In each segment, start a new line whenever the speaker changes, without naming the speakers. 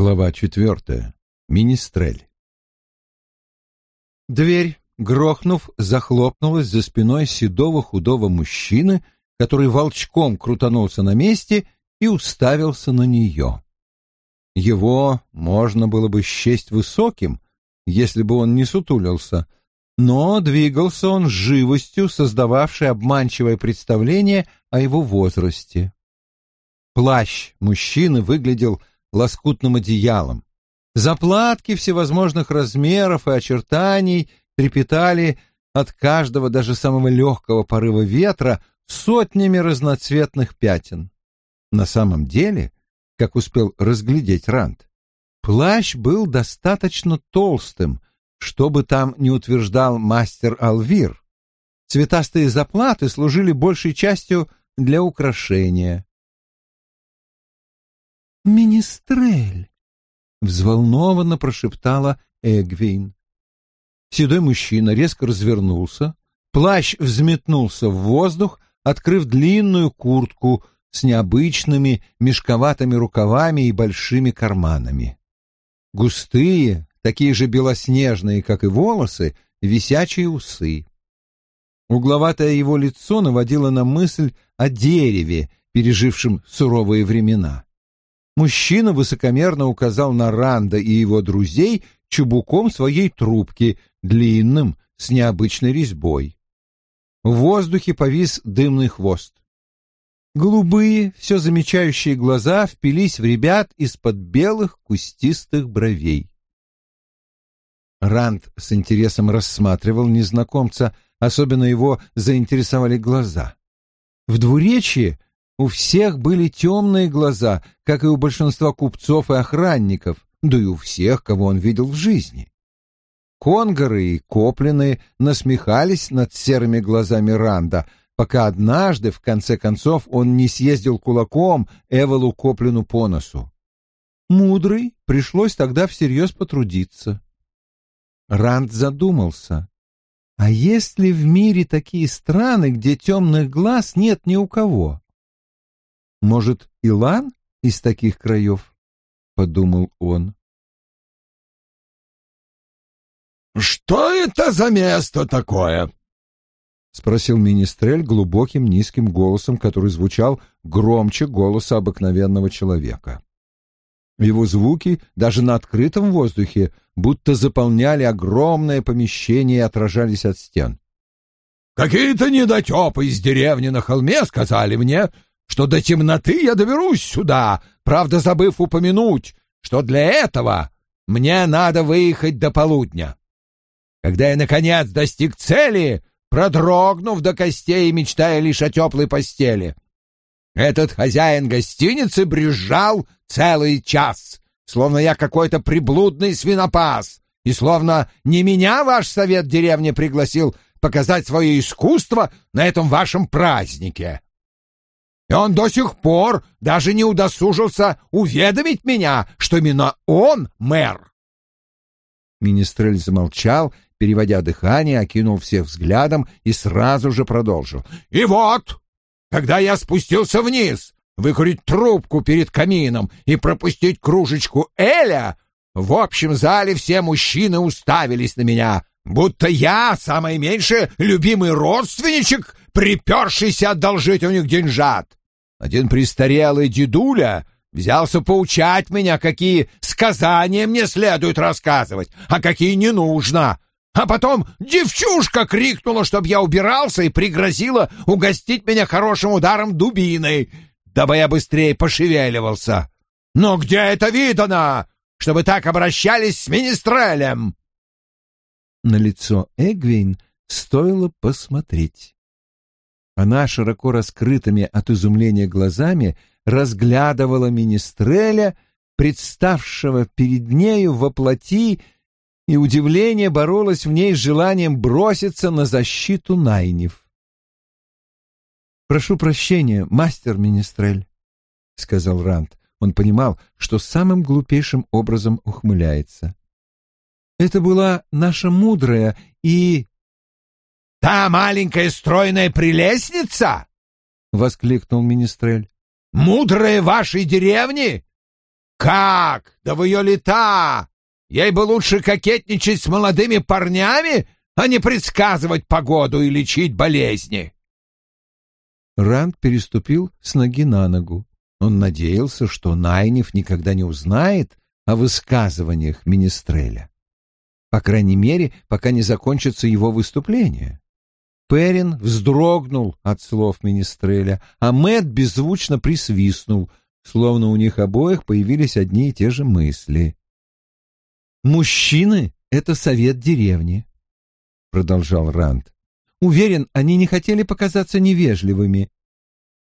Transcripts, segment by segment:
Глава четвертая. Министрель. Дверь, грохнув, захлопнулась за спиной седого худого мужчины, который волчком крутанулся на месте и уставился на нее. Его можно было бы счесть высоким, если бы он не сутулился, но двигался он с живостью, создававшей обманчивое представление о его возрасте. Плащ мужчины выглядел лоскутным одеялом. Заплатки всевозможных размеров и очертаний трепетали от каждого даже самого легкого порыва ветра сотнями разноцветных пятен. На самом деле, как успел разглядеть Ранд, плащ был достаточно толстым, чтобы там не утверждал мастер Алвир. Цветастые заплаты служили большей частью для украшения.
«Министрель!»
— взволнованно прошептала Эгвин. Седой мужчина резко развернулся, плащ взметнулся в воздух, открыв длинную куртку с необычными мешковатыми рукавами и большими карманами. Густые, такие же белоснежные, как и волосы, висячие усы. Угловатое его лицо наводило на мысль о дереве, пережившем суровые времена. Мужчина высокомерно указал на Ранда и его друзей чубуком своей трубки, длинным, с необычной резьбой. В воздухе повис дымный хвост. Голубые, все замечающие глаза впились в ребят из-под белых кустистых бровей. Ранд с интересом рассматривал незнакомца, особенно его заинтересовали глаза. В двуречье у всех были темные глаза, как и у большинства купцов и охранников, да и у всех, кого он видел в жизни. Конгоры и Коплины насмехались над серыми глазами Ранда, пока однажды, в конце концов, он не съездил кулаком Эвелу Коплину по носу. Мудрый пришлось тогда всерьез потрудиться. Ранд задумался. А есть ли в мире такие страны, где темных глаз нет ни у кого? Может, Илан из таких краев? — подумал он.
«Что это за место такое?» — спросил Министрель глубоким низким голосом, который звучал громче голоса обыкновенного человека. Его звуки даже на открытом воздухе будто заполняли огромное помещение и отражались от стен. «Какие-то недотепы из деревни на холме сказали мне, что до темноты я доберусь сюда, правда, забыв упомянуть, что для этого мне надо выехать до полудня. Когда я, наконец, достиг цели, продрогнув до костей и мечтая лишь о теплой постели, этот хозяин гостиницы брюзжал целый час, словно я какой-то приблудный свинопас, и словно не меня ваш совет деревни пригласил показать свое искусство на этом вашем празднике. И он до сих пор даже не удосужился уведомить меня, что именно он мэр.
Министрель замолчал, переводя дыхание, окинул всех взглядом и сразу же продолжил.
«И вот, когда я спустился вниз, выкурить трубку перед камином и пропустить кружечку Эля, в общем зале все мужчины уставились на меня, будто я, самый меньший, любимый родственничек, припершийся одолжить у них деньжат. Один престарелый дедуля взялся поучать меня, какие сказания мне следует рассказывать, а какие не нужно. А потом девчушка крикнула, чтобы я убирался, и пригрозила угостить меня хорошим ударом дубиной, дабы я быстрее пошевеливался. Но где это видано, чтобы так обращались с министрелем?
На лицо Эгвин стоило посмотреть. Она широко раскрытыми от изумления глазами разглядывала Министреля, представшего перед нею во плоти, и удивление боролось в ней с желанием броситься на защиту Найнев. «Прошу прощения, мастер Министрель», — сказал Рант. Он понимал, что самым глупейшим образом ухмыляется. «Это была наша мудрая и
«Та маленькая стройная прелестница?» — воскликнул Министрель. «Мудрая вашей деревни? Как? Да в ее лета! Ей бы лучше кокетничать с молодыми парнями, а не предсказывать погоду и лечить болезни.
Ранд переступил с ноги на ногу. Он надеялся, что Найниф никогда не узнает о высказываниях Министреля. По крайней мере, пока не закончится его выступление. Перин вздрогнул от слов Министреля, а Мэт беззвучно присвистнул, словно у них обоих появились одни и те же мысли. «Мужчины — это совет деревни», — продолжал Ранд. «Уверен, они не хотели показаться невежливыми.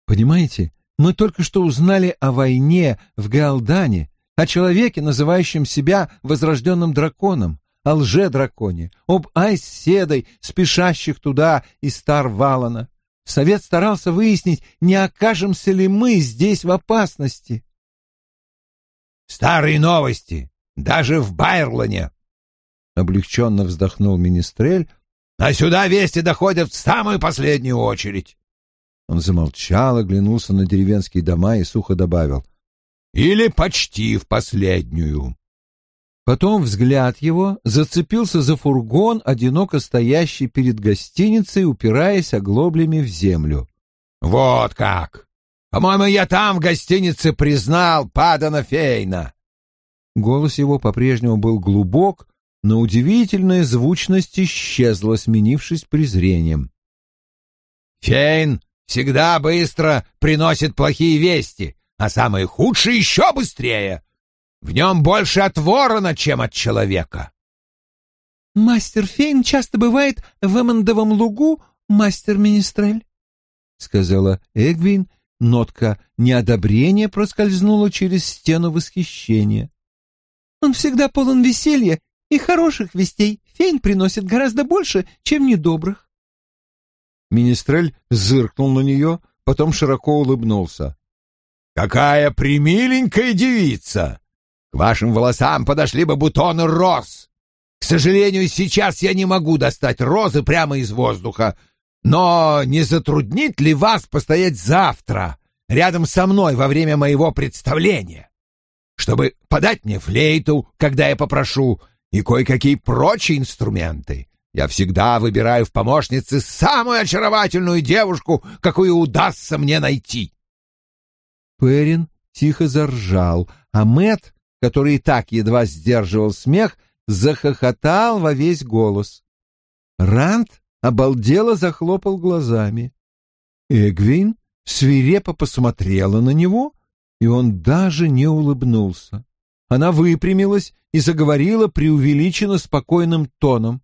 Понимаете, мы только что узнали о войне в Гаалдане, о человеке, называющем себя возрожденным драконом, о лже-драконе, об Айс-Седой, спешащих туда из Стар-Валана. Совет старался выяснить, не окажемся ли мы здесь в опасности.
«Старые новости! Даже в Байрлоне!» Облегченно вздохнул Министрель. «А сюда вести доходят в самую последнюю очередь!»
Он замолчал, оглянулся на деревенские дома и сухо добавил.
«Или почти в последнюю!»
Потом взгляд его зацепился за фургон, одиноко стоящий перед гостиницей, упираясь оглоблями в землю.
«Вот как! По-моему, я там в гостинице признал Падана Фейна!»
Голос его по-прежнему был глубок, но удивительная звучность исчезла, сменившись презрением.
«Фейн всегда быстро приносит плохие вести, а самые худшие еще быстрее!» В нем больше от ворона, чем от человека.
«Мастер Фейн часто бывает в Эммондовом лугу, мастер Министрель», —
сказала Эгвин. Нотка неодобрения проскользнула через стену восхищения.
«Он всегда полон веселья, и хороших вестей Фейн приносит гораздо больше, чем недобрых».
Министрель зыркнул на нее, потом широко улыбнулся.
«Какая примиленькая девица! Вашим волосам подошли бы бутоны роз. К сожалению, сейчас я не могу достать розы прямо из воздуха, но не затруднит ли вас постоять завтра рядом со мной во время моего представления, чтобы подать мне флейту, когда я попрошу, и кое-какие прочие инструменты? Я всегда выбираю в помощнице самую очаровательную девушку, какую удастся мне найти.
Перин тихо заржал, а Мэт который и так едва сдерживал смех, захохотал во весь голос. Ранд обалдело захлопал глазами. Эгвин свирепо посмотрела на него, и он даже не улыбнулся. Она выпрямилась и заговорила преувеличенно спокойным тоном.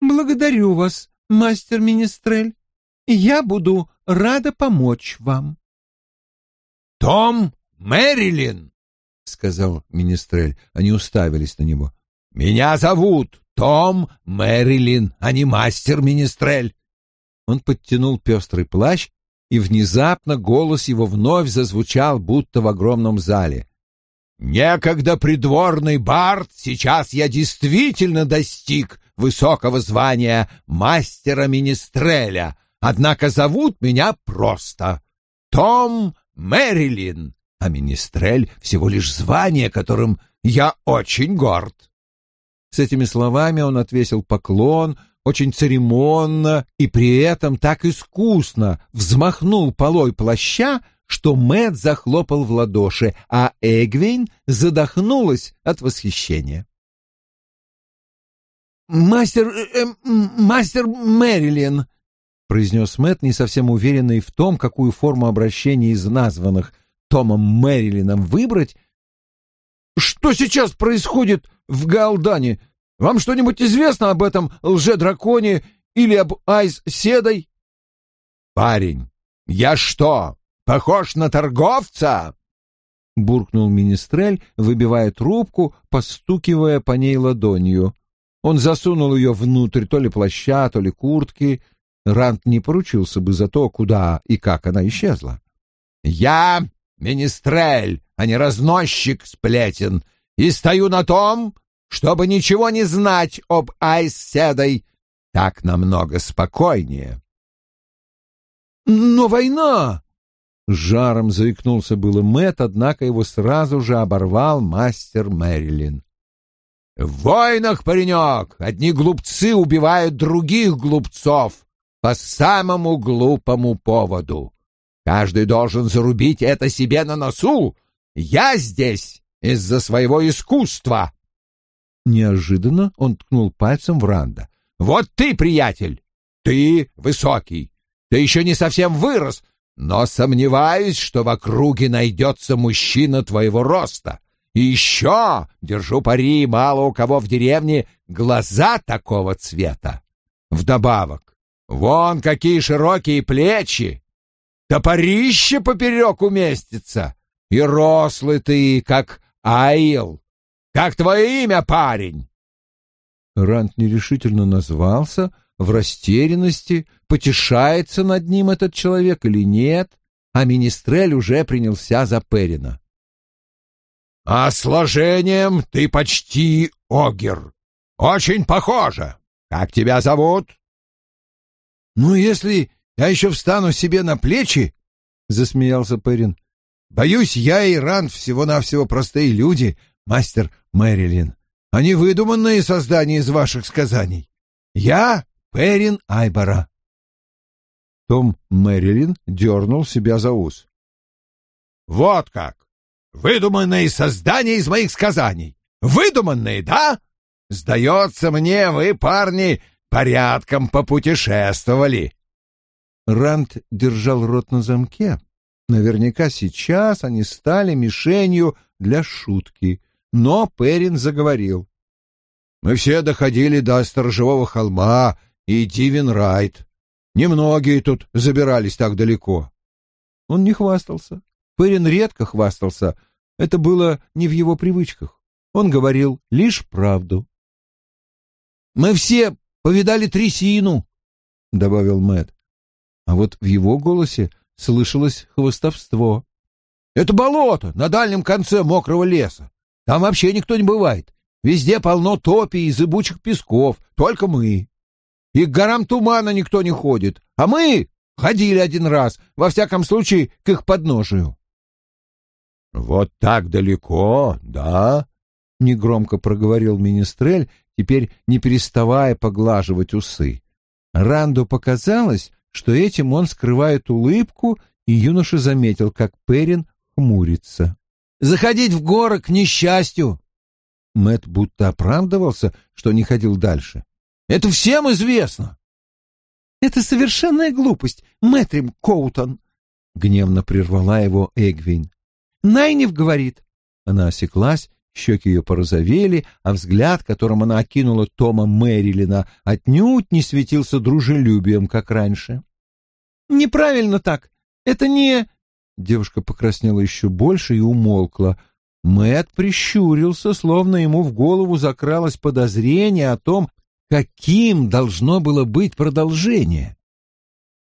«Благодарю вас, мастер Министрель. Я буду рада помочь вам».
«Том Мэрилин!»
— сказал Министрель. Они уставились на него.
«Меня зовут Том Мэрилин, а не мастер Министрель».
Он подтянул пестрый плащ, и внезапно голос его вновь зазвучал, будто в огромном зале.
«Некогда придворный бард, сейчас я действительно достиг высокого звания мастера Министреля, однако зовут меня просто Том Мэрилин а министрель — всего лишь звание, которым я очень горд.
С этими словами он отвесил поклон, очень церемонно и при этом так искусно взмахнул полой плаща, что Мэт захлопал в ладоши, а Эгвейн задохнулась от восхищения.
«Мастер... Э, э, мастер Мэрилин», — произнес Мэт, не совсем уверенный в том, какую форму обращения из названных Томом Мэрилином выбрать. Что сейчас происходит в Галдане? Вам что-нибудь известно об этом лже-драконе или об Айс-седой?
Парень, я что, похож на торговца?
Буркнул Министрель, выбивая трубку, постукивая по ней ладонью. Он засунул ее внутрь то ли плаща, то ли куртки. Рант не поручился бы за то, куда и как она исчезла.
«Я министрель, а не разносчик сплетен, и стою на том, чтобы ничего не знать об Айс-Седой. Так намного спокойнее.
«Но война!» жаром заикнулся было Мэт, однако его сразу же оборвал мастер Мэрилин.
В войнах, паренек, одни глупцы убивают других глупцов по самому глупому поводу. Каждый должен зарубить это себе на носу. Я здесь из-за своего искусства.
Неожиданно он ткнул пальцем в Ранда.
Вот ты, приятель, ты высокий. Ты еще не совсем вырос, но сомневаюсь, что в округе найдется мужчина твоего роста. И еще, держу пари, мало у кого в деревне глаза такого цвета. Вдобавок, вон какие широкие плечи, топорище поперек уместится, и рослый ты, как Аил. Как твое имя, парень?»
Рант нерешительно назвался, в растерянности, потешается над ним этот человек или нет, а Министрель уже принялся за Перина.
А сложением ты почти огер. Очень похоже. Как тебя зовут?
Ну, если я еще встану себе на плечи, засмеялся Перин. Боюсь, я и Ран всего-навсего простые люди, мастер Мэрилин. Они выдуманные создания из ваших сказаний. Я Перин Айбара.
Том Мэрилин дернул себя за ус.
Вот как! Выдуманные создания из моих сказаний. Выдуманные, да? Сдается мне, вы, парни, порядком попутешествовали.
Ранд держал рот на замке. Наверняка сейчас они стали мишенью для шутки. Но Перин заговорил.
«Мы все доходили до Сторожевого холма и Дивенрайт. Немногие тут забирались так далеко».
Он не хвастался. Перин редко хвастался, это было не в его привычках. Он говорил лишь правду.
«Мы все повидали трясину», — добавил Мэт.
А вот в его голосе слышалось хвостовство.
«Это болото на дальнем конце мокрого леса. Там вообще никто не бывает. Везде полно топи и зыбучих песков, только мы. И к горам тумана никто не ходит, а мы ходили один раз, во всяком случае, к их подножию.
«Вот так далеко, да?»
— негромко проговорил Министрель, теперь не переставая поглаживать усы. Ранду показалось, что этим он скрывает улыбку, и юноша заметил, как Перин хмурится.
«Заходить в горы к несчастью!»
Мэт будто оправдывался, что не ходил дальше.
«Это всем известно!»
«Это совершенная глупость, Мэтрим Коутон!» — гневно прервала его Эгвин. Найнев говорит. Она осеклась, щеки ее порозовели, а взгляд, которым она окинула Тома Мэрилина, отнюдь не светился дружелюбием, как раньше. «Неправильно так. Это не...» Девушка покраснела еще больше и умолкла. Мэт прищурился, словно ему в голову закралось подозрение о том, каким должно было быть продолжение.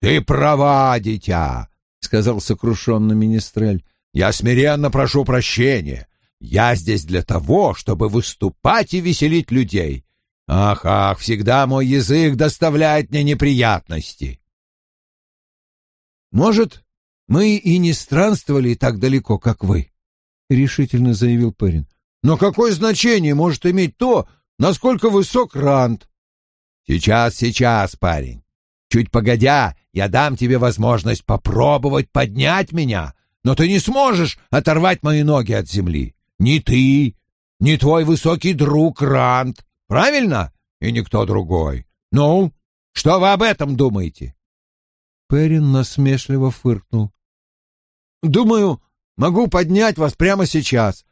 «Ты права, дитя», — сказал сокрушенно Министрель. Я смиренно прошу прощения. Я здесь для того, чтобы выступать и веселить людей. Ах, ах, всегда мой язык доставляет мне неприятности.
Может, мы и не странствовали так далеко, как вы, — решительно заявил парень. Но какое значение может иметь то, насколько высок рант?
Сейчас, сейчас, парень. Чуть погодя, я дам тебе возможность попробовать поднять меня, но ты не сможешь оторвать мои ноги от земли. Ни ты, ни твой высокий друг Рант, правильно? И никто другой. Ну, что вы об этом думаете?»
Перин насмешливо фыркнул.
«Думаю, могу поднять вас прямо сейчас».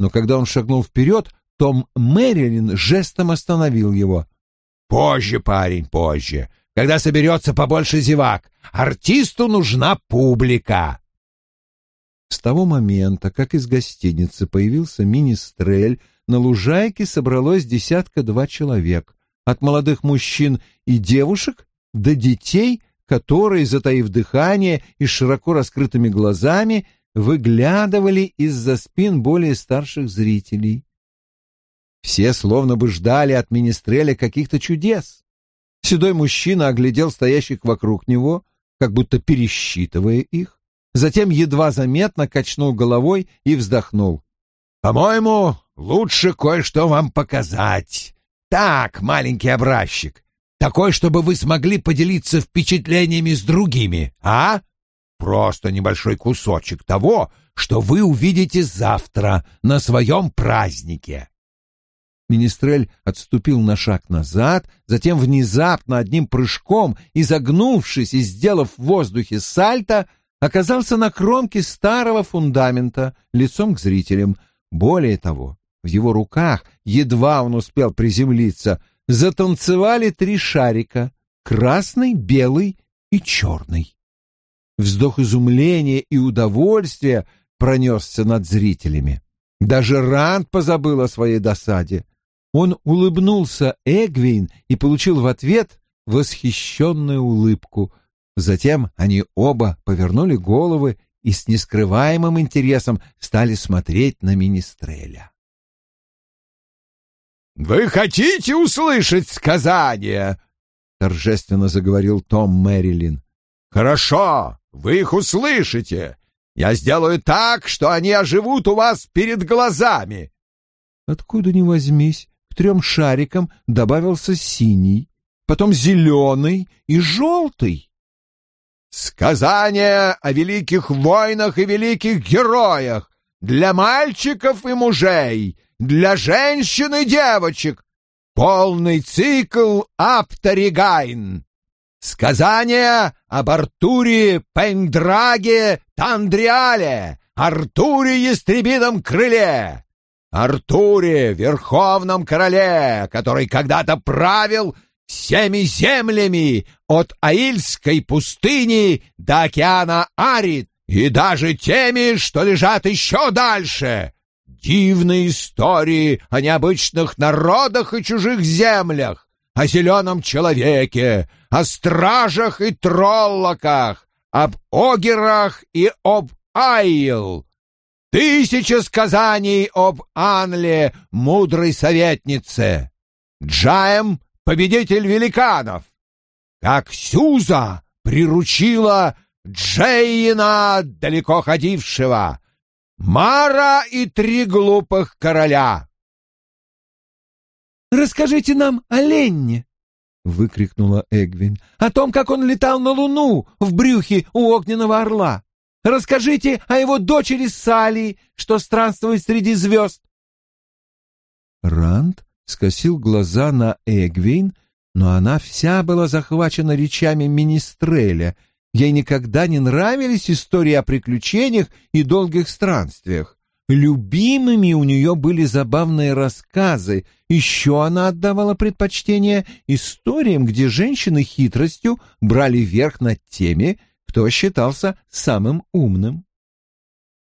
Но когда он шагнул вперед, Том Мэрилин жестом остановил его.
«Позже, парень, позже, когда соберется побольше зевак. Артисту нужна публика».
С того момента, как из гостиницы появился министрель, на лужайке собралось десятка-два человек, от молодых мужчин и девушек до детей, которые, затаив дыхание и широко раскрытыми глазами, выглядывали из-за спин более старших зрителей. Все словно бы ждали от министреля каких-то чудес. Седой мужчина оглядел стоящих вокруг него, как будто пересчитывая их затем едва заметно качнул головой и вздохнул.
«По-моему, лучше кое-что вам показать. Так, маленький образчик, такой, чтобы вы смогли поделиться впечатлениями с другими, а? Просто небольшой кусочек того, что вы увидите завтра на своем празднике».
Министрель отступил на шаг назад, затем внезапно одним прыжком, изогнувшись и сделав в воздухе сальто, оказался на кромке старого фундамента, лицом к зрителям. Более того, в его руках, едва он успел приземлиться, затанцевали три шарика — красный, белый и черный. Вздох изумления и удовольствия пронесся над зрителями. Даже Ранд позабыл о своей досаде. Он улыбнулся Эгвин и получил в ответ восхищенную улыбку. Затем они оба повернули головы и с нескрываемым интересом стали смотреть на Министреля.
«Вы хотите услышать сказание?» — торжественно заговорил Том Мэрилин. «Хорошо, вы их услышите. Я сделаю так, что они оживут у вас перед глазами».
Откуда ни возьмись, трем шарикам добавился синий, потом зеленый и желтый.
«Сказание о великих войнах и великих героях для мальчиков и мужей, для женщин и девочек. Полный цикл Апторигайн. Сказание об Артуре Пендраге Тандриале, Артуре Ястребином Крыле, Артуре, верховном короле, который когда-то правил всеми землями от Аильской пустыни до океана Арит и даже теми, что лежат еще дальше. Дивные истории о необычных народах и чужих землях, о зеленом человеке, о стражах и троллоках, об огерах и об Айл, Тысяча сказаний об Анле, мудрой советнице. Джаем — победитель великанов. Как Сюза приручила Джейна, далеко ходившего. Мара и три глупых короля.
«Расскажите нам о Ленне!» — выкрикнула Эгвин. «О том, как он летал на Луну в брюхе у огненного орла!» Расскажите о его дочери Салли, что странствует среди звезд. Ранд скосил глаза на Эгвин, но она вся была захвачена речами Министреля. Ей никогда не нравились истории о приключениях и долгих странствиях. Любимыми у нее были забавные рассказы. Еще она отдавала предпочтение историям, где женщины хитростью брали верх над теми, кто считался самым умным.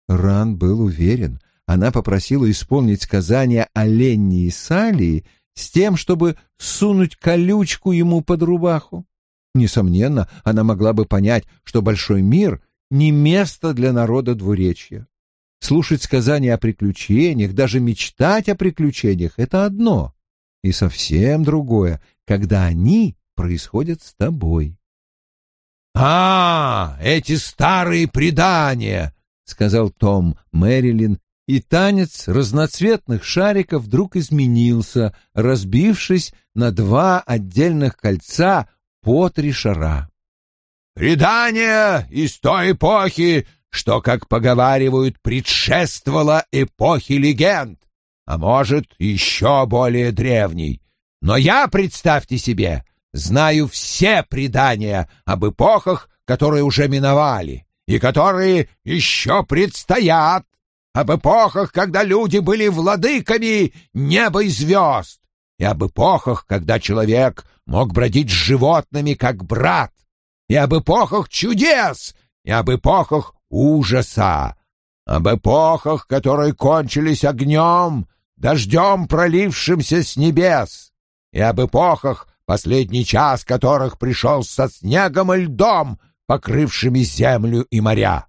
Ран был уверен, она попросила исполнить сказания о Ленне и Салии с тем, чтобы сунуть колючку ему под рубаху. Несомненно, она могла бы понять, что большой мир — не место для народа двуречья. Слушать сказания о приключениях, даже мечтать о приключениях — это одно, и совсем другое, когда они происходят с тобой.
«А, эти старые предания!» — сказал Том Мэрилин, и танец разноцветных шариков вдруг изменился, разбившись на два отдельных кольца по три шара. «Предание из той эпохи, что, как поговаривают, предшествовала эпохе легенд, а может, еще более древней. Но я, представьте себе, знаю все предания об эпохах, которые уже миновали и которые еще предстоят, об эпохах, когда люди были владыками неба и звезд, и об эпохах, когда человек мог бродить с животными как брат, и об эпохах чудес, и об эпохах ужаса, об эпохах, которые кончились огнем, дождем, пролившимся с небес, и об эпохах, последний час которых пришел со снегом и льдом, покрывшими землю и моря.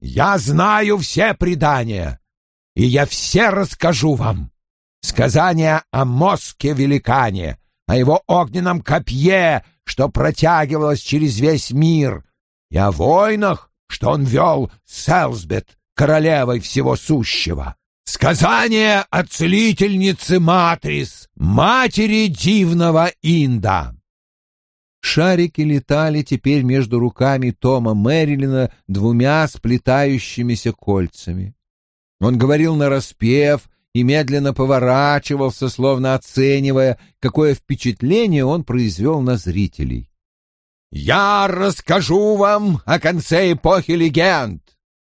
Я знаю все предания, и я все расскажу вам. Сказания о Моске-великане, о его огненном копье, что протягивалось через весь мир, и о войнах, что он вел Селсбет, королевой всего сущего. Сказание о целительнице Матрис, матери дивного Инда.
Шарики летали теперь между руками Тома Мэрилина двумя сплетающимися кольцами. Он говорил нараспев и медленно поворачивался, словно оценивая, какое впечатление он произвел на зрителей.
«Я расскажу вам о конце эпохи легенд,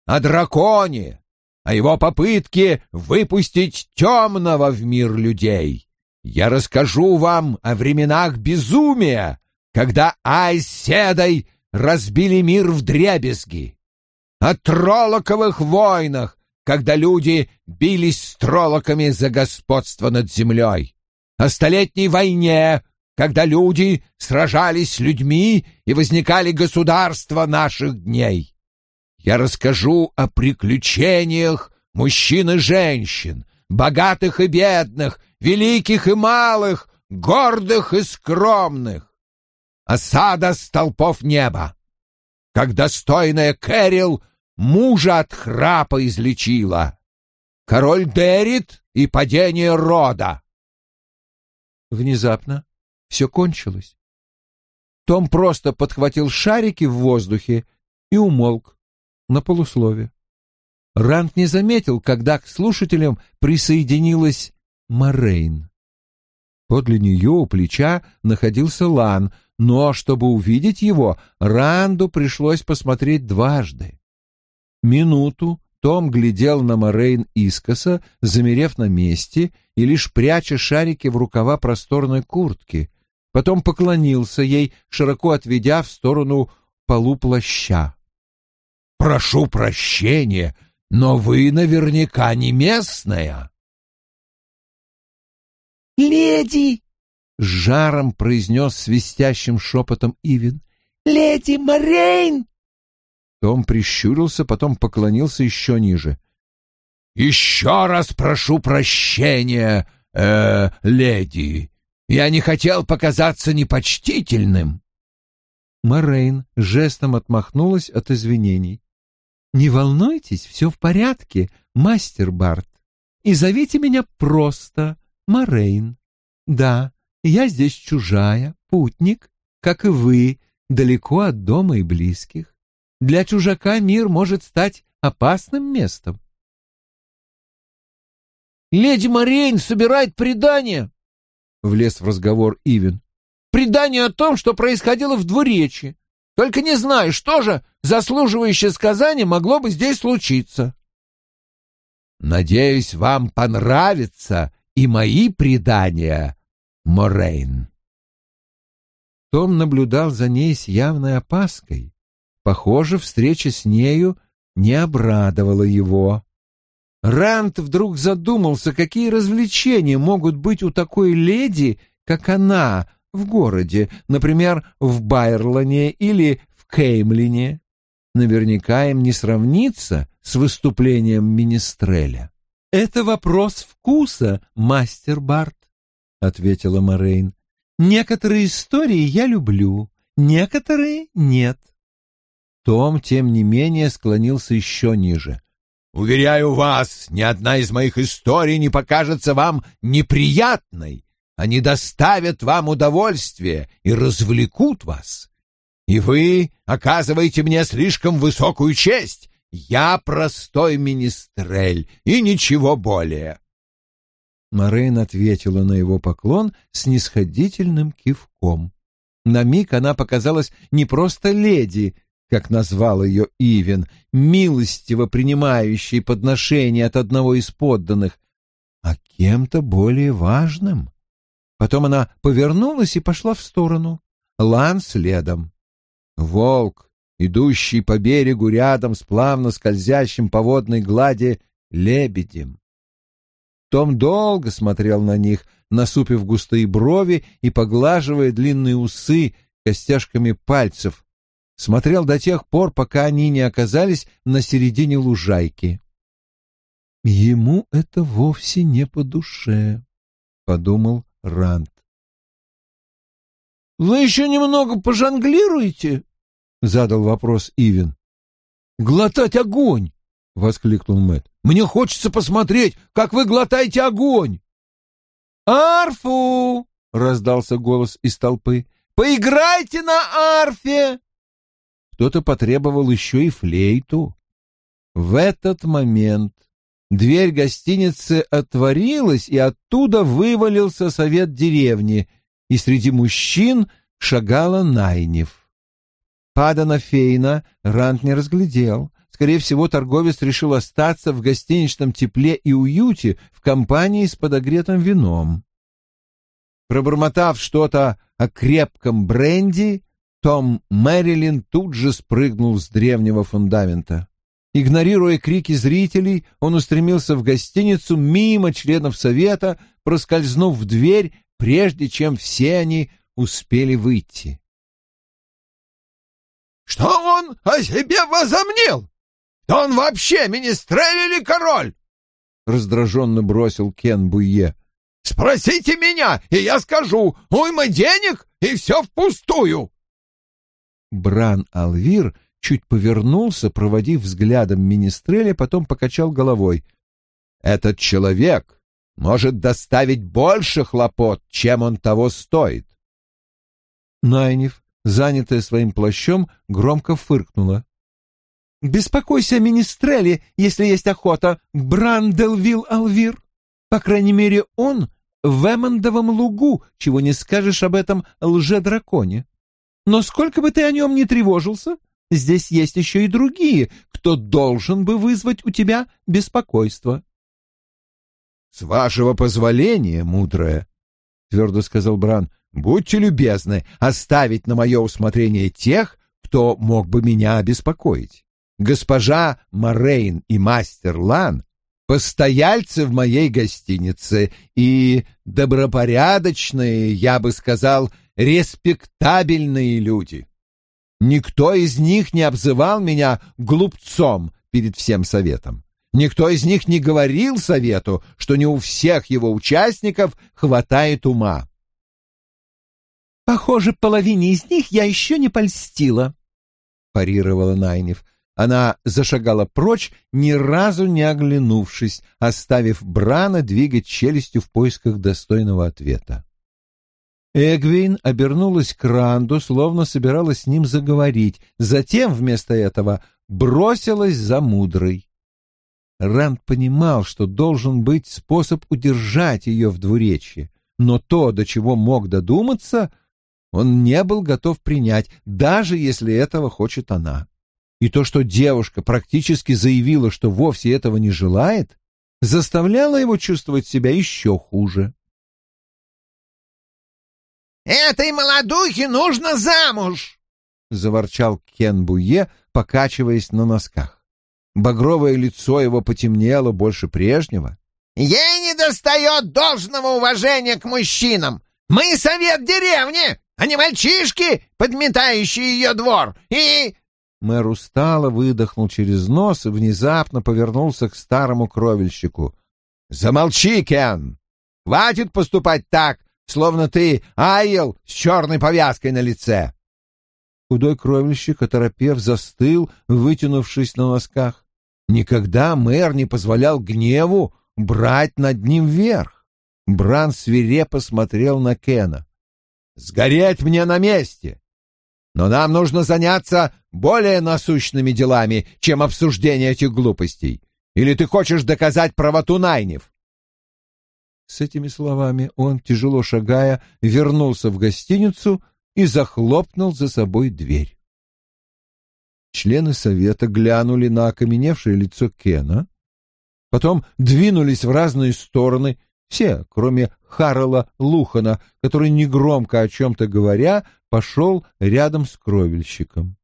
о драконе, о его попытке выпустить темного в мир людей. Я расскажу вам о временах безумия, когда Айседой разбили мир в дребезги, о троллоковых войнах, когда люди бились с троллоками за господство над землей, о столетней войне, когда люди сражались с людьми и возникали государства наших дней. Я расскажу о приключениях мужчин и женщин, богатых и бедных, великих и малых, гордых и скромных. Осада столпов неба. Как достойная Кэрил мужа от храпа излечила. Король Дерит и падение рода.
Внезапно все кончилось. Том просто подхватил шарики в воздухе и умолк на полуслове. Рант не заметил, когда к слушателям присоединилась Морейн. Подле нее у плеча находился Лан, но, чтобы увидеть его, Ранду пришлось посмотреть дважды. Минуту том глядел на Морейн искоса, замерев на месте и лишь пряча шарики в рукава просторной куртки. Потом поклонился ей, широко отведя в сторону полу плаща.
Прошу прощения, но вы наверняка не местная.
Леди,
с жаром произнес свистящим шепотом Ивин.
Леди Морейн!
Том прищурился, потом поклонился еще ниже.
Еще раз прошу прощения, э, леди. Я не хотел показаться непочтительным.
Морейн жестом отмахнулась от извинений. Не волнуйтесь, все в порядке, мастер Барт. И зовите меня просто Морейн. Да, я здесь чужая, путник, как и вы, далеко от дома и близких. Для чужака мир может стать опасным местом.
«Леди Морейн собирает предание», — влез в разговор Ивен. «Предание о том, что происходило в двуречи. Только не знаю, что же заслуживающее сказание могло бы здесь случиться.
Надеюсь, вам понравятся и мои предания, Морейн.
Том наблюдал за ней с явной опаской. Похоже, встреча с нею не обрадовала его. Рант вдруг задумался, какие развлечения могут быть у такой леди, как она, в городе, например, в Байрлоне или в Кеймлине. Наверняка им не сравнится с выступлением Министреля. «Это вопрос вкуса, мастер Барт», — ответила Морейн. «Некоторые истории я люблю, некоторые нет». Том, тем не менее, склонился еще ниже.
«Уверяю вас, ни одна из моих историй не покажется вам неприятной. Они доставят вам удовольствие и развлекут вас. И вы оказываете мне слишком высокую честь. Я простой министрель и ничего более.
Морейн ответила на его поклон с нисходительным кивком. На миг она показалась не просто леди, как назвал ее Ивен, милостиво принимающей подношение от одного из подданных, а кем-то более важным. Потом она повернулась и пошла в сторону. Лан следом. Волк, идущий по берегу рядом с плавно скользящим по водной глади лебедем. Том долго смотрел на них, насупив густые брови и поглаживая длинные усы костяшками пальцев. Смотрел до тех пор, пока они не оказались на середине лужайки. «Ему это вовсе не по душе», — подумал Рант.
«Вы еще немного пожонглируете?»
— задал вопрос Ивен. глотать огонь!» — воскликнул Мэтт. «Мне хочется посмотреть, как вы глотаете огонь!»
«Арфу!» — раздался голос из толпы. «Поиграйте на арфе!»
Кто-то потребовал еще и флейту. В этот момент дверь гостиницы отворилась, и оттуда вывалился совет деревни, и среди мужчин шагала Найнев. Падана Фейна Рант не разглядел. Скорее всего, торговец решил остаться в гостиничном тепле и уюте в компании с подогретым вином. Пробормотав что-то о крепком бренди, том Мэрилин тут же спрыгнул с древнего фундамента. Игнорируя крики зрителей, он устремился в гостиницу мимо членов совета, проскользнув в дверь, прежде чем все они успели выйти.
«Что он о себе возомнил? Да он вообще министрель или король?» — раздраженно бросил Кен Буе. «Спросите меня, и я скажу, уйма денег, и все впустую!»
Бран Алвир чуть повернулся, проводив взглядом Министреля, потом покачал головой. «Этот человек может доставить больше хлопот, чем он того стоит». Найниф, занятая своим плащом, громко фыркнула. «Беспокойся о Министреле, если есть охота, Бран Делвил Алвир. По крайней мере, он в Эммондовом лугу, чего не скажешь об этом лже-драконе. Но сколько бы ты о нем ни тревожился, здесь есть еще и другие, кто должен бы вызвать у тебя беспокойство. — С вашего позволения, мудрая, — твердо сказал Бран, — будьте любезны оставить на мое усмотрение тех, кто мог бы меня обеспокоить. Госпожа Морейн и мастер Лан — постояльцы в моей гостинице и добропорядочные, я бы сказал, — респектабельные люди. Никто из них не обзывал меня глупцом перед всем советом. Никто из них не говорил совету, что не у всех его участников хватает ума. «Похоже, половине из них я еще не польстила», — парировала Найнев. Она зашагала прочь, ни разу не оглянувшись, оставив Брана двигать челюстью в поисках достойного ответа. Эгвин обернулась к Ранду, словно собиралась с ним заговорить, затем вместо этого бросилась за мудрой. Ранд понимал, что должен быть способ удержать ее в двуречье, но то, до чего мог додуматься, он не был готов принять, даже если этого хочет она. И то, что девушка практически заявила, что вовсе этого не желает, заставляло его чувствовать себя еще хуже.
Этой молодухе нужно замуж!» — заворчал Кен Буе, покачиваясь на носках.
Багровое лицо его потемнело больше прежнего.
«Ей не достает должного уважения к мужчинам! Мы совет деревни, а не мальчишки, подметающие ее двор, и...»
Мэр устало выдохнул через нос и внезапно повернулся к старому кровельщику. «Замолчи, Кен! Хватит поступать так, словно ты айел с черной повязкой на лице. Худой кровельщик, оторопев, застыл, вытянувшись на носках. Никогда мэр не позволял гневу брать над ним верх. Бран свирепо смотрел на Кена. «Сгореть мне на месте! Но нам нужно заняться более насущными делами, чем обсуждение этих глупостей. Или ты хочешь доказать правоту Найнев?» С этими словами он, тяжело шагая, вернулся в гостиницу и захлопнул за собой дверь. Члены совета глянули на окаменевшее лицо Кена, потом двинулись в разные стороны, все, кроме Харрела Лухана, который, негромко о чем-то говоря, пошел рядом с кровельщиком.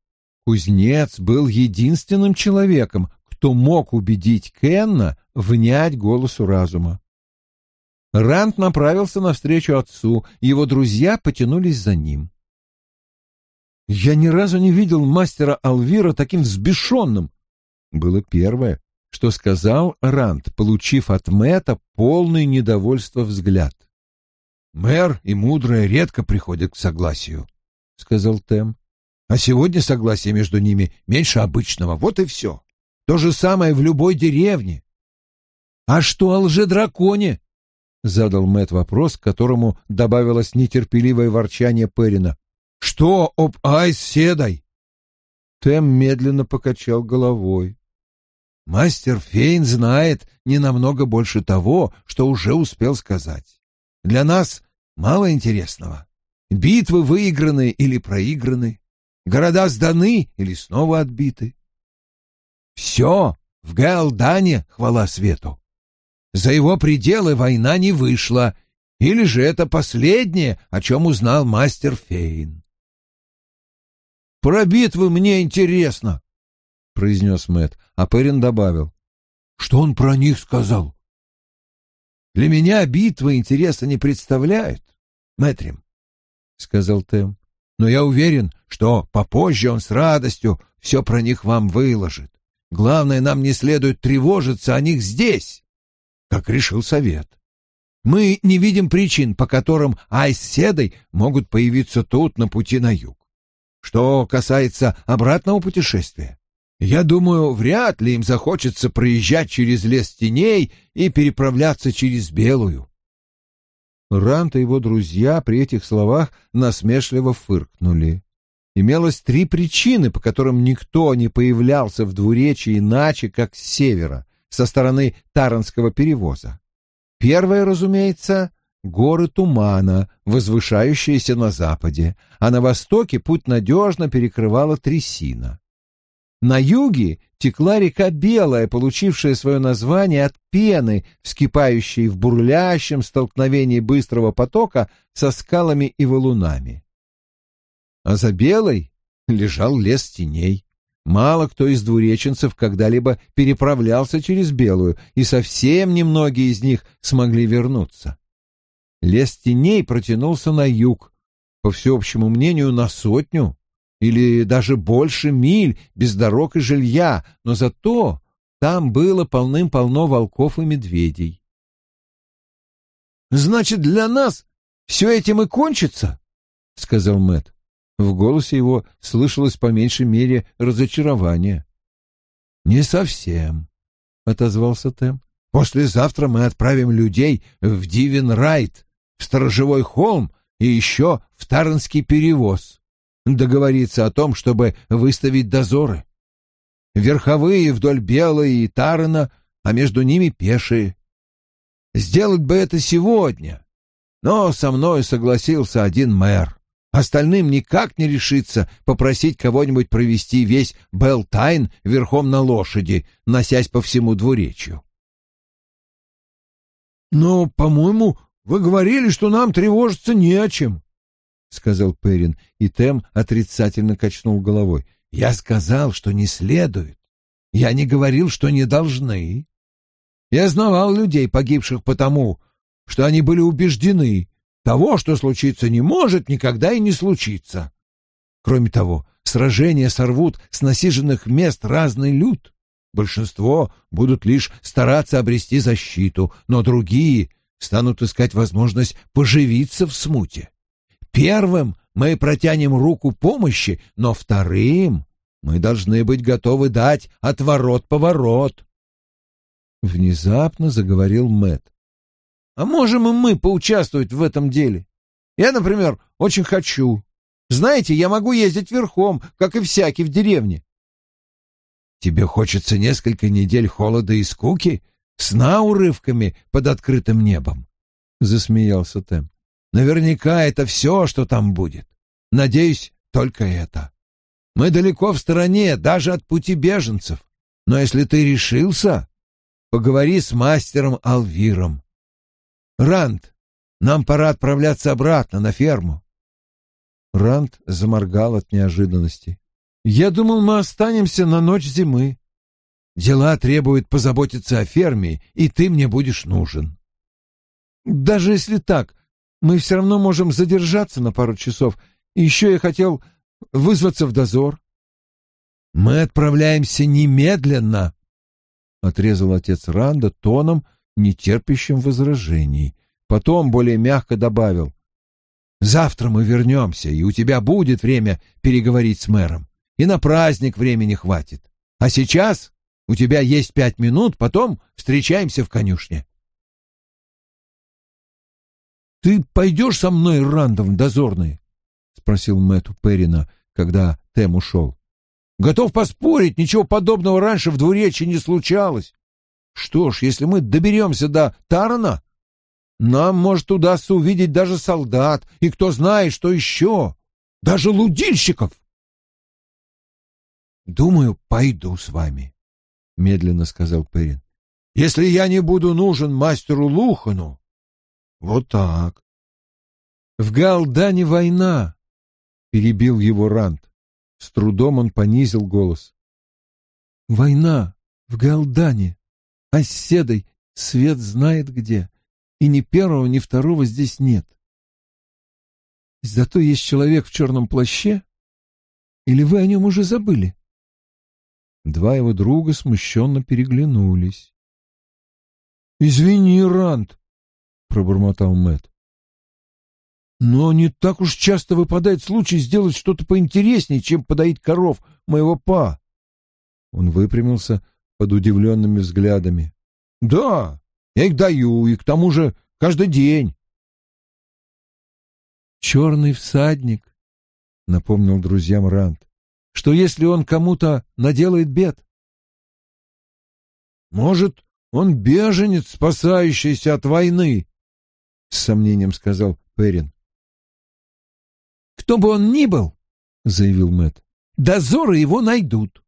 Кузнец был единственным человеком, кто мог убедить Кенна внять голосу разума. Рант направился навстречу отцу, его друзья потянулись за ним. «Я ни разу не видел мастера Алвира таким взбешенным!» Было первое, что сказал Рант, получив от Мэтта полный недовольство взгляд. «Мэр и мудрая редко приходят к согласию», — сказал Тем.
А сегодня согласие между ними меньше обычного. Вот и все. То же самое в любой деревне.
— А что о лжедраконе? — задал Мэт вопрос, к которому добавилось нетерпеливое ворчание Перина.
— Что об Айс Седой?
Тем медленно покачал головой.
Мастер Фейн знает не намного больше того, что уже успел сказать. Для нас мало интересного. Битвы выиграны или проиграны, города сданы или снова отбиты. Все в Галдане, хвала свету. За его пределы война не вышла, или же это последнее, о чем узнал мастер Фейн.
«Про битвы мне интересно», — произнес Мэт, а Перин добавил.
«Что он про них сказал?» «Для меня битвы интереса не представляют, Мэтрим», — сказал Тем. «Но я уверен, что попозже он с радостью все про них вам выложит. Главное, нам не следует тревожиться о них здесь, как решил совет. Мы не видим причин, по которым Айс с Седой могут появиться тут, на пути на юг. Что касается обратного путешествия, я думаю, вряд ли им захочется проезжать через лес теней и переправляться через Белую.
Рант и его друзья при этих словах насмешливо фыркнули. Имелось три причины, по которым никто не появлялся в двуречии иначе, как с севера, со стороны Таранского перевоза. Первое, разумеется, горы тумана, возвышающиеся на западе, а на востоке путь надежно перекрывала трясина. На юге текла река Белая, получившая свое название от пены, вскипающей в бурлящем столкновении быстрого потока со скалами и валунами а за белой лежал лес теней. Мало кто из двуреченцев когда-либо переправлялся через Белую, и совсем немногие из них смогли вернуться. Лес теней протянулся на юг, по всеобщему мнению, на сотню или даже больше миль без дорог и жилья, но зато там было полным-полно волков и медведей.
«Значит, для нас все этим и кончится?» — сказал Мэт.
В голосе его слышалось по меньшей мере разочарование.
«Не совсем», — отозвался Тем. «Послезавтра мы отправим людей в Дивен-Райт, в Сторожевой холм и еще в Таранский перевоз. Договориться о том, чтобы выставить дозоры. Верховые вдоль Белой и Тарана, а между ними пешие. Сделать бы это сегодня, но со мной согласился один мэр. Остальным никак не решится попросить кого-нибудь провести весь Белтайн верхом на лошади, носясь по всему двуречью. «Но, по-моему, вы говорили, что нам тревожиться не о чем», — сказал Перин, и Тем отрицательно качнул головой. «Я сказал, что не следует. Я не говорил, что не должны. Я знавал людей, погибших потому, что они были убеждены, того, что случиться не может, никогда и не случится. Кроме того, сражения сорвут с насиженных мест разный люд. Большинство будут лишь стараться обрести защиту, но другие станут искать возможность поживиться в смуте. Первым мы протянем руку помощи, но вторым мы должны быть готовы дать отворот-поворот.
Внезапно заговорил Мэт.
А можем и мы поучаствовать в этом деле? Я, например, очень хочу. Знаете, я могу ездить верхом, как и всякий в деревне.
Тебе хочется несколько недель холода и скуки, сна урывками под открытым небом? Засмеялся Тем. Наверняка это все, что там будет. Надеюсь, только это. Мы далеко в стороне, даже от пути беженцев. Но если ты решился, поговори с мастером Алвиром. Ранд, нам пора отправляться обратно на ферму.
Ранд заморгал от неожиданности. Я думал, мы останемся на ночь зимы.
Дела требуют позаботиться о ферме, и ты мне будешь нужен.
Даже если так, мы все равно можем задержаться на пару часов. И еще я хотел вызваться в дозор.
Мы отправляемся немедленно, — отрезал отец Ранда тоном, нетерпящим возражений. Потом более мягко добавил. Завтра мы вернемся, и у тебя будет время переговорить с мэром. И на праздник времени хватит. А сейчас у тебя есть пять минут, потом встречаемся в конюшне. «Ты пойдешь со мной, Рандом, дозорный?» — спросил Мэтту Перрина, когда Тем ушел. «Готов поспорить, ничего подобного раньше в двуречи не случалось. Что ж, если мы доберемся до Тарана, нам, может, удастся увидеть даже солдат, и кто знает, что еще, даже лудильщиков». «Думаю, пойду с вами», — медленно сказал Перрин. «Если я не буду нужен мастеру Лухану, вот так. В Галдане война, перебил его Рант. С трудом он понизил голос. Война в Галдане, а Седой свет знает где, и ни первого, ни второго здесь нет. Зато есть человек в черном плаще. Или вы о нем уже забыли? Два его друга смущенно переглянулись. «Извини, Рант, пробормотал Мэт. Но не так уж часто выпадает случай сделать что-то поинтереснее, чем подоить коров моего па. Он выпрямился под удивленными взглядами. Да, я их даю, и к тому же каждый день. Черный всадник, напомнил друзьям Рант, что если он кому-то наделает бед? Может, он беженец, спасающийся от войны, с сомнением сказал Перин. Кто бы он ни был, заявил Мэт, дозоры его найдут.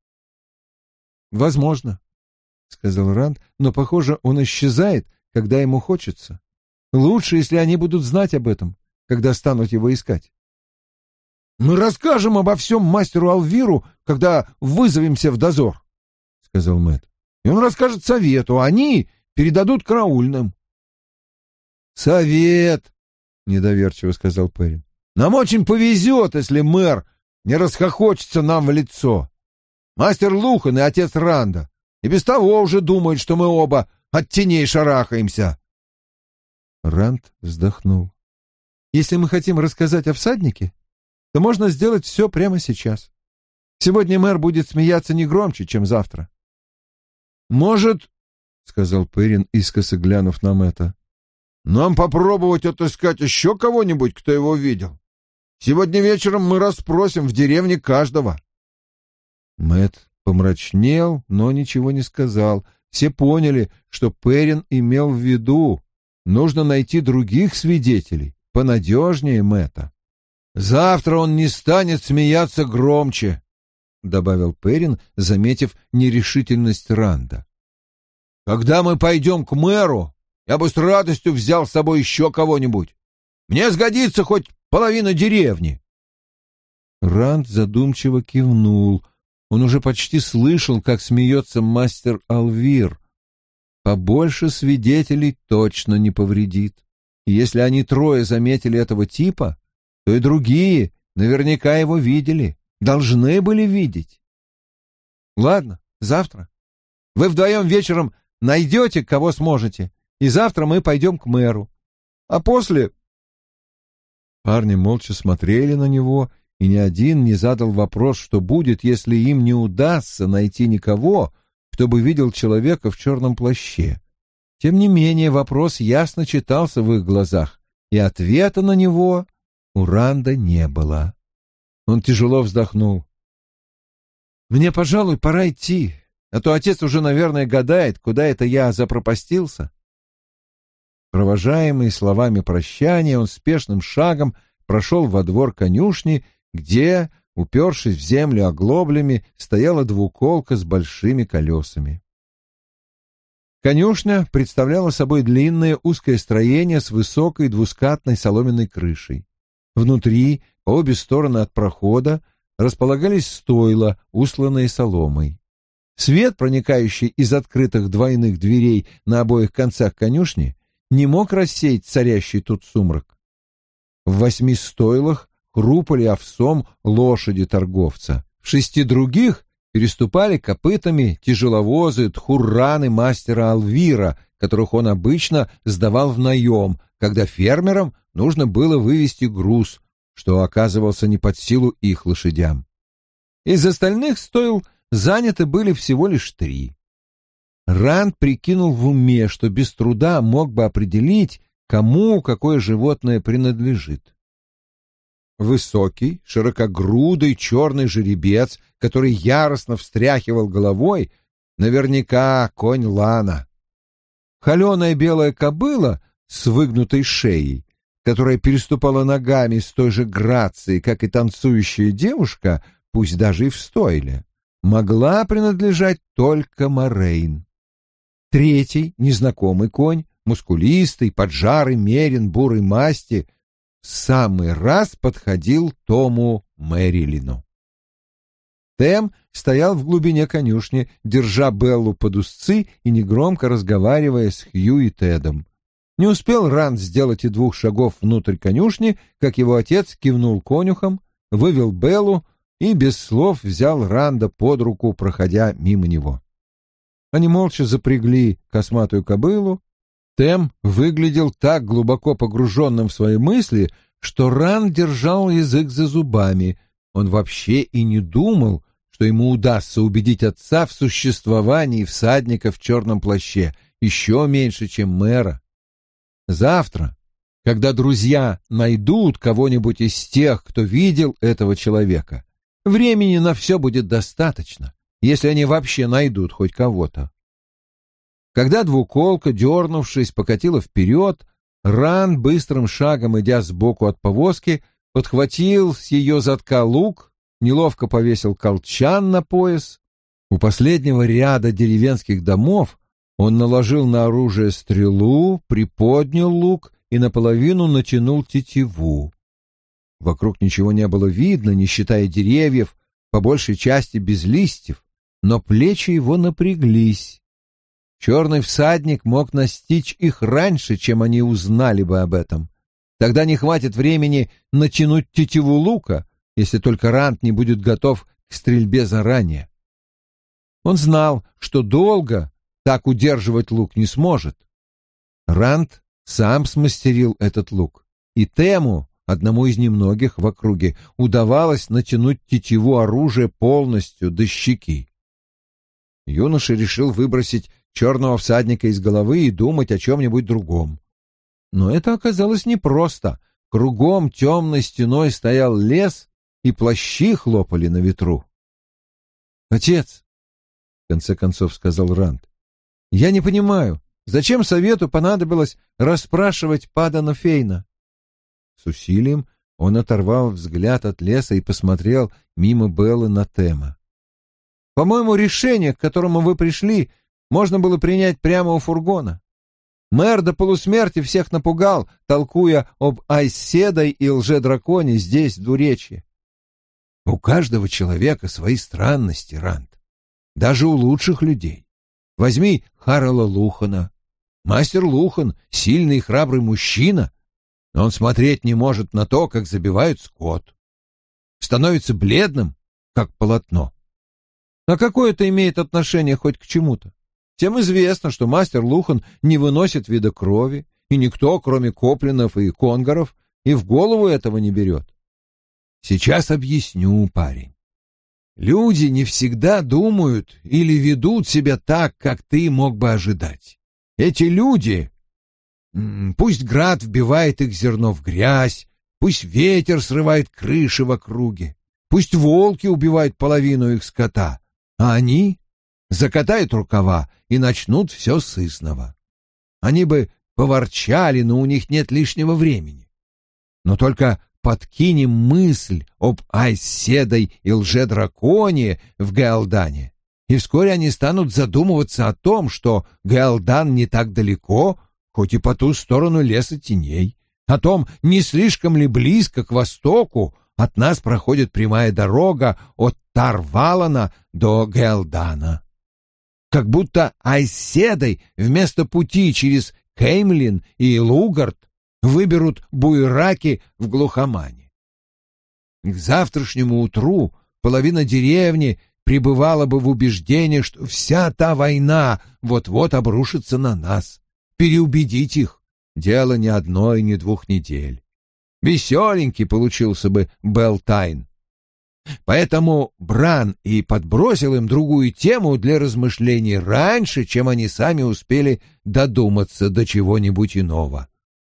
Возможно, сказал Ранд, но, похоже, он исчезает, когда ему хочется. Лучше, если они будут знать об этом, когда станут его искать. Мы расскажем обо всем мастеру Алвиру, когда вызовемся в дозор, сказал Мэт. И он расскажет совету, а они передадут караульным. «Совет!» — недоверчиво сказал Перрин. «Нам очень повезет, если мэр не расхохочется нам в лицо. Мастер Лухан и отец Ранда и без того уже думают, что мы оба от теней шарахаемся». Ранд вздохнул. «Если мы хотим рассказать о всаднике, то можно сделать все прямо сейчас. Сегодня мэр будет смеяться не громче, чем завтра». «Может, — сказал Перин, искоса глянув на Мэтта, нам попробовать отыскать еще кого-нибудь, кто его видел. Сегодня вечером мы расспросим в деревне каждого. Мэт помрачнел, но ничего не сказал. Все поняли, что Перин имел в виду. Нужно найти других свидетелей, понадежнее Мэта. Завтра он не станет смеяться громче, добавил Перин, заметив нерешительность Ранда. Когда мы пойдем к мэру, я бы с радостью взял с собой еще кого-нибудь. Мне сгодится хоть половина деревни. Ранд задумчиво кивнул. Он уже почти слышал, как смеется мастер Алвир. Побольше свидетелей точно не повредит. И если они трое заметили этого типа, то и другие наверняка его видели, должны были видеть. Ладно, завтра. Вы вдвоем вечером найдете, кого сможете, и завтра мы пойдем к мэру. А после...» Парни молча смотрели на него, и ни один не задал вопрос, что будет, если им не удастся найти никого, кто бы видел человека в черном плаще. Тем не менее, вопрос ясно читался в их глазах, и ответа на него у Ранда не было. Он тяжело вздохнул. «Мне, пожалуй, пора идти, а то отец уже, наверное, гадает, куда это я запропастился. Провожаемый словами прощания, он спешным шагом прошел во двор конюшни, где, упершись в землю оглоблями, стояла двуколка с большими колесами. Конюшня представляла собой длинное узкое строение с высокой двускатной соломенной крышей. Внутри, по обе стороны от прохода, располагались стойла, усланные соломой. Свет, проникающий из открытых двойных дверей на обоих концах конюшни, не мог рассеять царящий тут сумрак. В восьми стойлах хрупали овсом лошади торговца. В шести других переступали копытами тяжеловозы тхурраны мастера Алвира, которых он обычно сдавал в наем, когда фермерам
нужно было вывести груз, что оказывался не под силу их лошадям. Из остальных стоил заняты были всего лишь три. Ранд прикинул в уме, что без труда мог бы определить, кому какое животное принадлежит. Высокий, широкогрудый черный жеребец, который яростно встряхивал головой, наверняка конь Лана. Холеная белая кобыла с выгнутой шеей, которая переступала ногами с той же грацией, как и танцующая девушка, пусть даже и в стойле, могла принадлежать только Морейн. Третий, незнакомый конь, мускулистый, поджарый, мерен, бурой масти, самый раз подходил Тому Мэрилину. Тем стоял в глубине конюшни, держа Беллу под узцы и негромко разговаривая с Хью и Тедом. Не успел Ранд сделать и двух шагов внутрь конюшни, как его отец кивнул конюхом, вывел Беллу и без слов взял Ранда под руку, проходя мимо него. Они молча запрягли косматую кобылу. Тем выглядел так глубоко погруженным в свои мысли, что Ран держал язык за зубами. Он вообще и не думал, что ему удастся убедить отца в существовании всадника в черном плаще, еще меньше, чем мэра. Завтра, когда друзья найдут кого-нибудь из тех, кто видел этого человека, времени на все будет достаточно если они вообще найдут хоть кого-то. Когда двуколка, дернувшись, покатила вперед, Ран, быстрым шагом идя сбоку от повозки, подхватил с ее задка лук, неловко повесил колчан на пояс. У последнего ряда деревенских домов он наложил на оружие стрелу, приподнял лук и наполовину натянул тетиву. Вокруг ничего не было видно, не считая деревьев, по большей части без листьев но плечи его напряглись. Черный всадник мог настичь их раньше, чем они узнали бы об этом. Тогда не хватит времени натянуть тетиву лука, если только Рант не будет готов к стрельбе заранее. Он знал, что долго так удерживать лук не сможет. Рант сам смастерил этот лук, и Тему, одному из немногих в округе, удавалось натянуть тетиву оружия полностью до щеки. Юноша решил выбросить черного всадника из головы и думать о чем-нибудь другом. Но это оказалось непросто. Кругом темной стеной стоял лес, и плащи хлопали на ветру. «Отец», — в конце концов сказал Ранд, — «я не понимаю, зачем совету понадобилось расспрашивать Падана Фейна?» С усилием он оторвал взгляд от леса и посмотрел мимо Беллы на Тема. По-моему, решение, к которому вы пришли, можно было принять прямо у фургона. Мэр до полусмерти всех напугал, толкуя об Айседой и лже-драконе здесь, в Двуречье. У каждого человека свои странности, Рант. Даже у лучших людей. Возьми Харрела Лухана. Мастер Лухан — сильный и храбрый мужчина, но он смотреть не может на то, как забивают скот. Становится бледным, как полотно. А какое это имеет отношение хоть к чему-то? Всем известно, что мастер Лухан не выносит вида крови, и никто, кроме Коплинов и Конгаров, и в голову этого не берет. Сейчас объясню, парень. Люди не всегда думают или ведут себя так, как ты мог бы ожидать. Эти люди... Пусть град вбивает их зерно в грязь, пусть ветер срывает крыши в округе, пусть волки убивают половину их скота, а они закатают рукава и начнут все с изного. Они бы поворчали, но у них нет лишнего времени. Но только подкинем мысль об Айседой и лже-драконе в Галдане, и вскоре они станут задумываться о том, что Галдан не так далеко, хоть и по ту сторону леса теней, о том, не слишком ли близко к востоку от нас проходит прямая дорога от Тарвалана до Гелдана. Как будто Айседой вместо пути через Кеймлин и Лугард выберут буйраки в глухомане. К завтрашнему утру половина деревни пребывала бы в убеждении, что вся та война вот-вот обрушится на нас. Переубедить их — дело не одной, не двух недель.
Веселенький получился бы Белтайн. Поэтому Бран и подбросил им другую тему для размышлений раньше, чем они сами успели додуматься до чего-нибудь иного.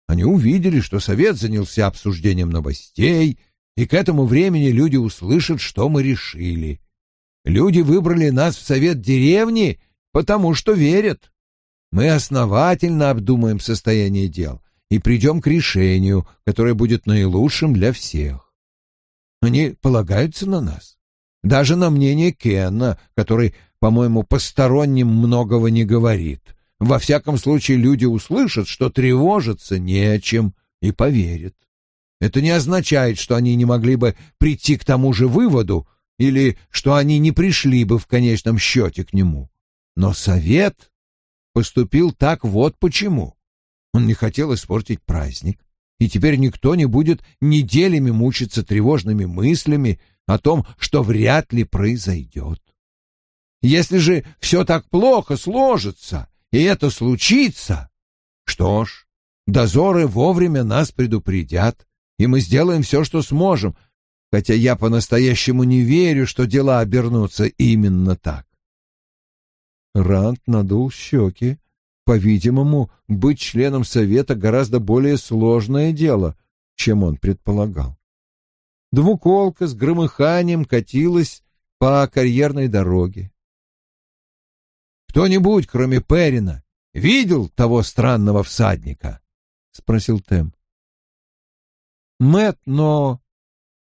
Они увидели, что совет занялся обсуждением новостей, и к этому времени люди услышат, что мы решили. Люди выбрали нас в совет деревни, потому что верят. Мы основательно обдумаем состояние дел и придем к решению, которое будет наилучшим для всех. Они полагаются на нас. Даже на мнение Кенна, который, по-моему, посторонним многого не говорит. Во всяком случае, люди услышат, что тревожиться не о чем, и поверят. Это не означает, что они не могли бы прийти к тому же выводу или что они не пришли бы в конечном счете к нему. Но совет поступил так вот почему. Он не хотел испортить праздник, и теперь никто не будет неделями мучиться тревожными мыслями о том, что вряд ли произойдет. Если же все так плохо сложится, и это случится, что ж, дозоры вовремя нас предупредят, и мы сделаем все, что сможем, хотя я по-настоящему не верю, что дела обернутся именно так.
Рант надул щеки, по-видимому, быть членом совета гораздо более сложное дело, чем он предполагал. Двуколка с громыханием катилась по карьерной дороге.
«Кто-нибудь, кроме Перина, видел того странного всадника?» — спросил Тем.
Мэт, но...»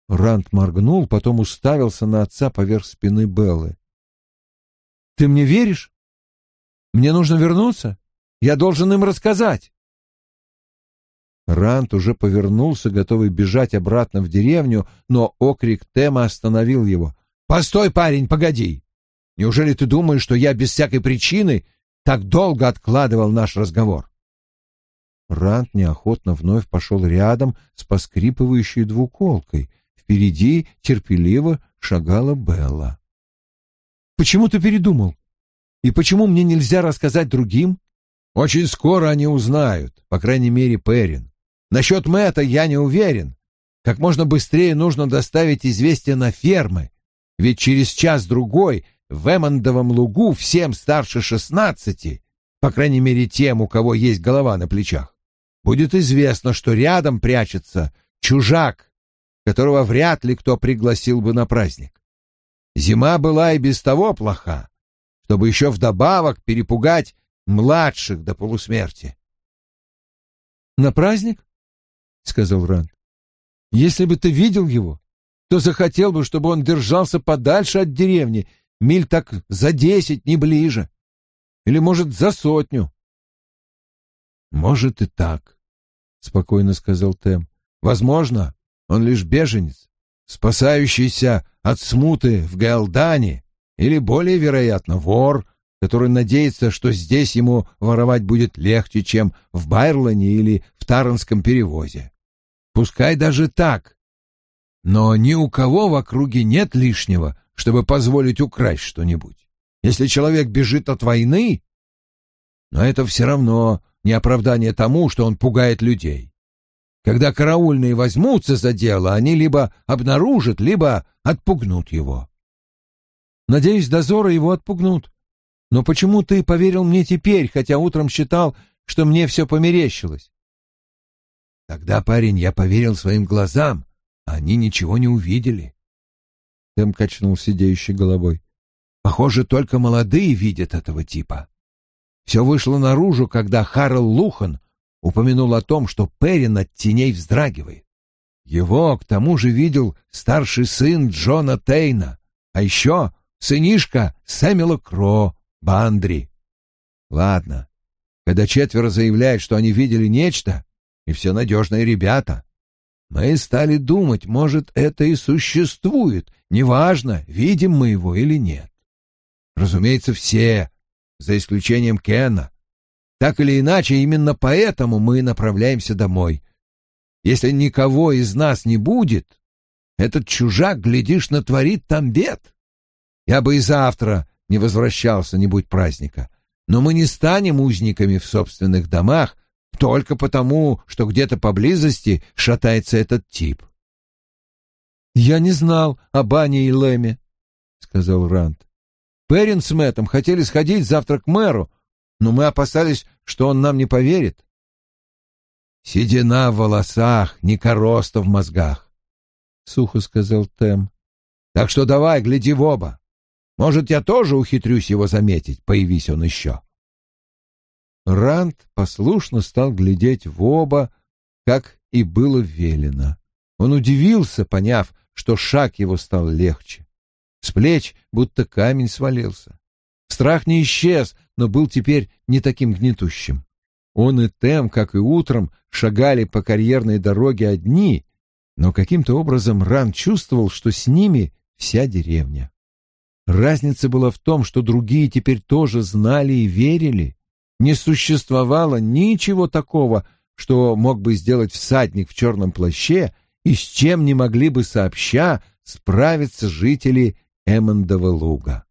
Рант моргнул, потом уставился на отца поверх спины Беллы. «Ты мне веришь? Мне нужно вернуться?» Я должен им рассказать. Рант уже повернулся, готовый бежать обратно в деревню, но окрик Тема остановил его.
«Постой, парень, погоди! Неужели ты думаешь, что я без всякой причины так долго откладывал наш разговор?»
Рант неохотно вновь пошел рядом с поскрипывающей двуколкой. Впереди терпеливо шагала Белла. «Почему ты передумал? И почему мне нельзя рассказать другим?»
Очень скоро они узнают, по крайней мере, Перин. Насчет Мэтта я не уверен. Как можно быстрее нужно доставить известие на фермы, ведь через час-другой в Эммондовом лугу всем старше шестнадцати, по крайней мере тем, у кого есть голова на плечах, будет известно, что рядом прячется чужак, которого вряд ли кто пригласил бы на праздник. Зима была и без того плоха, чтобы еще вдобавок перепугать младших до полусмерти.
«На праздник?» — сказал Ранд. «Если бы ты видел его, то захотел бы, чтобы он держался подальше от деревни, миль так за десять, не ближе. Или, может, за сотню».
«Может и так», — спокойно сказал Тем. «Возможно, он лишь беженец, спасающийся от смуты в Галдане, или, более вероятно, вор, который надеется, что здесь ему воровать будет легче, чем в Байрлоне или в Таранском перевозе. Пускай даже так. Но ни у кого в округе нет лишнего, чтобы позволить украсть что-нибудь. Если человек бежит от войны, но это все равно не оправдание тому, что он пугает людей. Когда караульные возьмутся за дело, они либо обнаружат, либо отпугнут его.
Надеюсь, дозоры его отпугнут. Но почему ты поверил мне теперь, хотя утром считал, что мне все померещилось?
Тогда, парень, я поверил своим глазам, а они ничего не увидели.
Тэм качнул сидеющей головой.
Похоже, только молодые видят этого типа. Все вышло наружу, когда Харрел Лухан упомянул о том, что Перин от теней вздрагивает. Его, к тому же, видел старший сын Джона Тейна, а еще сынишка Сэмюэла Кро, Бандри. Ладно, когда четверо заявляют, что они видели нечто, и все надежные ребята, мы стали думать, может, это и существует, неважно, видим мы его или нет. Разумеется, все, за исключением Кена. Так или иначе, именно поэтому мы направляемся домой. Если никого из нас не будет, этот чужак, глядишь, натворит там бед. Я бы и завтра не возвращался, не будь праздника. Но мы не станем узниками в собственных домах только потому, что где-то поблизости шатается этот тип.
«Я не знал о Бане и Лэме», — сказал Ранд. «Перрин с Мэттом хотели сходить завтра к мэру, но мы опасались, что он нам не поверит».
«Седина в волосах, не короста в мозгах», — сухо сказал Тем. «Так что давай, гляди в оба. Может, я тоже ухитрюсь его заметить, появись он еще».
Ранд послушно стал глядеть в оба, как и было велено. Он удивился, поняв, что шаг его стал легче. С плеч будто камень свалился. Страх не исчез, но был теперь не таким гнетущим. Он и Тем, как и утром, шагали по карьерной дороге одни, но каким-то образом Ран чувствовал, что с ними вся деревня. Разница была в том, что другие теперь тоже знали и верили. Не существовало ничего такого, что мог бы сделать всадник в черном плаще и с чем не могли бы сообща справиться жители Эммондова луга.